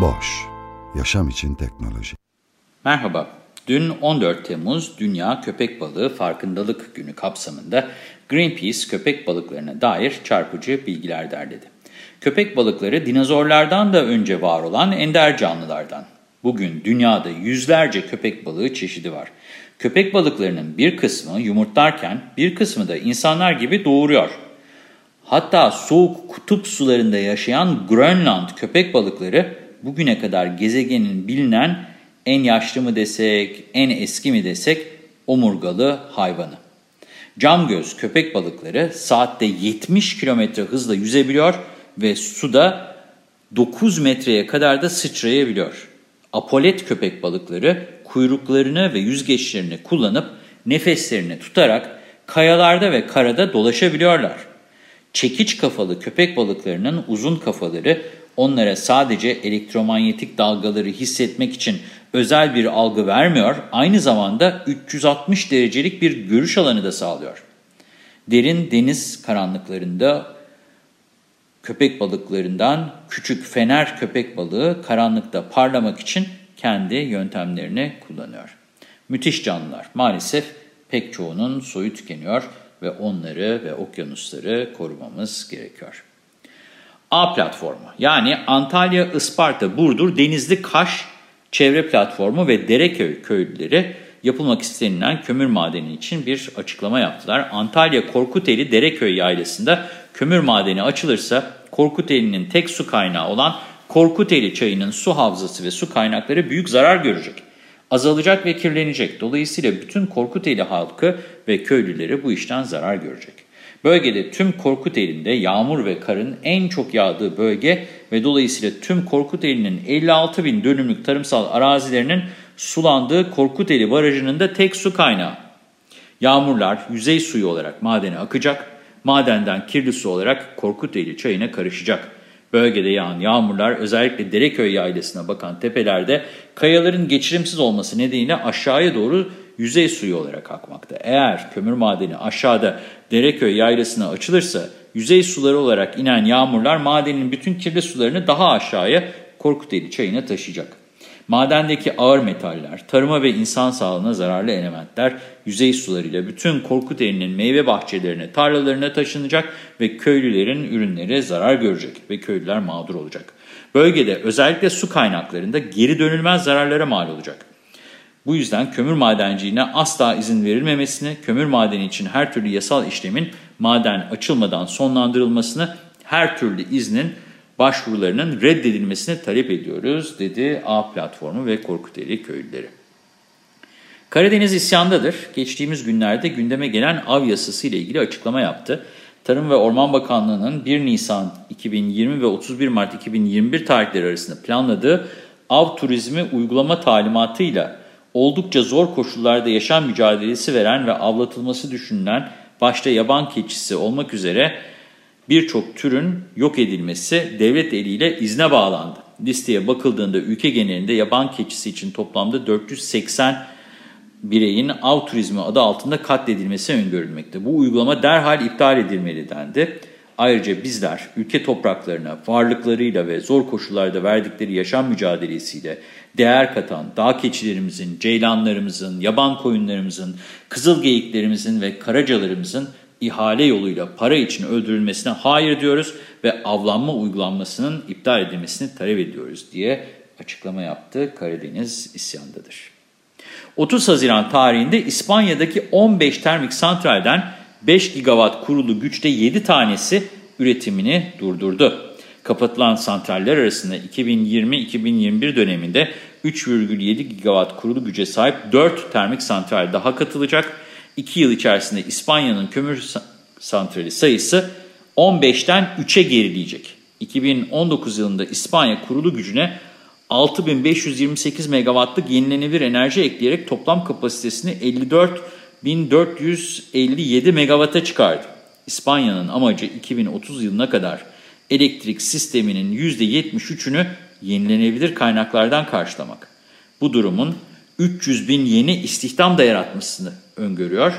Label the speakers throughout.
Speaker 1: Boş, yaşam için teknoloji.
Speaker 2: Merhaba, dün 14 Temmuz Dünya Köpek Balığı Farkındalık Günü kapsamında Greenpeace köpek balıklarına dair çarpıcı bilgiler derledi. Köpek balıkları dinozorlardan da önce var olan ender canlılardan. Bugün dünyada yüzlerce köpek balığı çeşidi var. Köpek balıklarının bir kısmı yumurtlarken bir kısmı da insanlar gibi doğuruyor. Hatta soğuk kutup sularında yaşayan Grönland köpek balıkları bugüne kadar gezegenin bilinen en yaşlı mı desek, en eski mi desek omurgalı hayvanı. Camgöz köpek balıkları saatte 70 kilometre hızla yüzebiliyor ve suda 9 metreye kadar da sıçrayabiliyor. Apolet köpek balıkları kuyruklarını ve yüzgeçlerini kullanıp nefeslerini tutarak kayalarda ve karada dolaşabiliyorlar. Çekiç kafalı köpek balıklarının uzun kafaları onlara sadece elektromanyetik dalgaları hissetmek için özel bir algı vermiyor, aynı zamanda 360 derecelik bir görüş alanı da sağlıyor. Derin deniz karanlıklarında köpek balıklarından küçük fener köpek balığı karanlıkta parlamak için kendi yöntemlerini kullanıyor. Müthiş canlılar. Maalesef pek çoğunun soyu tükeniyor ve onları ve okyanusları korumamız gerekiyor. A platformu yani Antalya, Isparta, Burdur, Denizli, Kaş çevre platformu ve Dereköy köylüleri yapılmak istenilen kömür madeni için bir açıklama yaptılar. Antalya Korkuteli Dereköy yaylasında kömür madeni açılırsa Korkuteli'nin tek su kaynağı olan Korkuteli çayının su havzası ve su kaynakları büyük zarar görecek. Azalacak ve kirlenecek. Dolayısıyla bütün Korkuteli halkı ve köylüleri bu işten zarar görecek. Bölgede tüm Korkuteli'nde yağmur ve karın en çok yağdığı bölge ve dolayısıyla tüm Korkuteli'nin 56 bin dönümlük tarımsal arazilerinin sulandığı Korkuteli Barajı'nın da tek su kaynağı. Yağmurlar yüzey suyu olarak madene akacak, madenden kirli su olarak Korkuteli çayına karışacak. Bölgede yağan yağmurlar özellikle Dereköy yaylasına bakan tepelerde kayaların geçirimsiz olması nedeniyle aşağıya doğru yüzey suyu olarak akmakta. Eğer kömür madeni aşağıda Dereköy yaylasına açılırsa yüzey suları olarak inen yağmurlar madenin bütün kirli sularını daha aşağıya Korkuteli çayına taşıyacak. Madendeki ağır metaller, tarıma ve insan sağlığına zararlı elementler yüzey sularıyla bütün Korkuteli'nin meyve bahçelerine, tarlalarına taşınacak ve köylülerin ürünleri zarar görecek ve köylüler mağdur olacak. Bölgede özellikle su kaynaklarında geri dönülmez zararlara mal olacak. Bu yüzden kömür madenciliğine asla izin verilmemesini, kömür madeni için her türlü yasal işlemin maden açılmadan sonlandırılmasını, her türlü iznin başvurularının reddedilmesini talep ediyoruz, dedi A Platformu ve Korkuteli köylüleri. Karadeniz isyandadır. Geçtiğimiz günlerde gündeme gelen av yasası ile ilgili açıklama yaptı. Tarım ve Orman Bakanlığı'nın 1 Nisan 2020 ve 31 Mart 2021 tarihleri arasında planladığı av turizmi uygulama talimatıyla oldukça zor koşullarda yaşam mücadelesi veren ve avlatılması düşünülen başta yaban keçisi olmak üzere birçok türün yok edilmesi devlet eliyle izne bağlandı. Listeye bakıldığında ülke genelinde yaban keçisi için toplamda 480 bireyin av turizmi adı altında katledilmesi öngörülmekte. Bu uygulama derhal iptal edilmeli dendi. Ayrıca bizler ülke topraklarına varlıklarıyla ve zor koşullarda verdikleri yaşam mücadelesiyle değer katan dağ keçilerimizin, ceylanlarımızın, yaban koyunlarımızın, kızıl geyiklerimizin ve karacalarımızın ihale yoluyla para için öldürülmesine hayır diyoruz ve avlanma uygulanmasının iptal edilmesini talep ediyoruz diye açıklama yaptı. Karadeniz isyandadır. 30 Haziran tarihinde İspanya'daki 15 termik santralden 5 gigawatt kurulu güçte 7 tanesi üretimini durdurdu. Kapatılan santraller arasında 2020-2021 döneminde 3,7 gigawatt kurulu güce sahip 4 termik santral daha katılacak. 2 yıl içerisinde İspanya'nın kömür santrali sayısı 15'ten 3'e gerileyecek. 2019 yılında İspanya kurulu gücüne 6528 megawattlık yenilenebilir enerji ekleyerek toplam kapasitesini 54.457 megawata çıkardı. İspanya'nın amacı 2030 yılına kadar elektrik sisteminin %73'ünü yenilenebilir kaynaklardan karşılamak. Bu durumun 300 bin yeni istihdam da yaratmasını öngörüyor.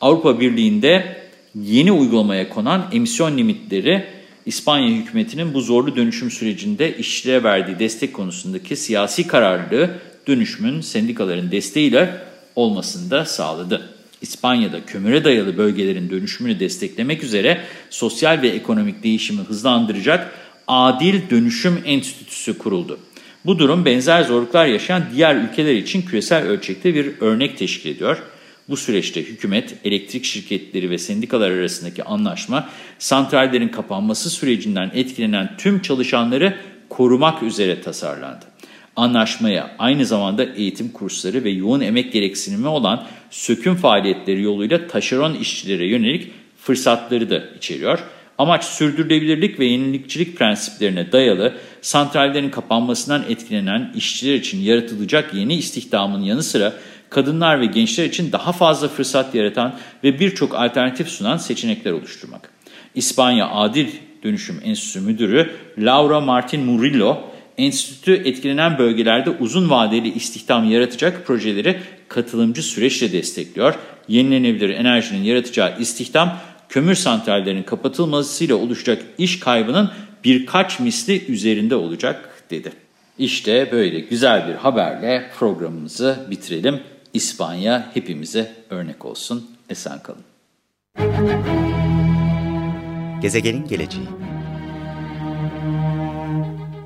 Speaker 2: Avrupa Birliği'nde yeni uygulamaya konan emisyon limitleri İspanya hükümetinin bu zorlu dönüşüm sürecinde işçilere verdiği destek konusundaki siyasi kararlılığı dönüşümün sendikaların desteğiyle olmasını da sağladı. İspanya'da kömüre dayalı bölgelerin dönüşümünü desteklemek üzere sosyal ve ekonomik değişimi hızlandıracak Adil Dönüşüm Enstitüsü kuruldu. Bu durum benzer zorluklar yaşayan diğer ülkeler için küresel ölçekte bir örnek teşkil ediyor. Bu süreçte hükümet, elektrik şirketleri ve sendikalar arasındaki anlaşma, santrallerin kapanması sürecinden etkilenen tüm çalışanları korumak üzere tasarlandı. Anlaşmaya aynı zamanda eğitim kursları ve yoğun emek gereksinimi olan söküm faaliyetleri yoluyla taşeron işçilere yönelik fırsatları da içeriyor. Amaç sürdürülebilirlik ve yenilikçilik prensiplerine dayalı santrallerin kapanmasından etkilenen işçiler için yaratılacak yeni istihdamın yanı sıra kadınlar ve gençler için daha fazla fırsat yaratan ve birçok alternatif sunan seçenekler oluşturmak. İspanya Adil Dönüşüm Enstitüsü Müdürü Laura Martin Murillo, enstitü etkilenen bölgelerde uzun vadeli istihdam yaratacak projeleri katılımcı süreçle destekliyor. Yenilenebilir enerjinin yaratacağı istihdam, kömür santrallerinin kapatılmasıyla oluşacak iş kaybının birkaç misli üzerinde olacak dedi. İşte böyle güzel bir haberle programımızı bitirelim. İspanya hepimize örnek olsun. Esen kalın.
Speaker 3: Gezegenin geleceği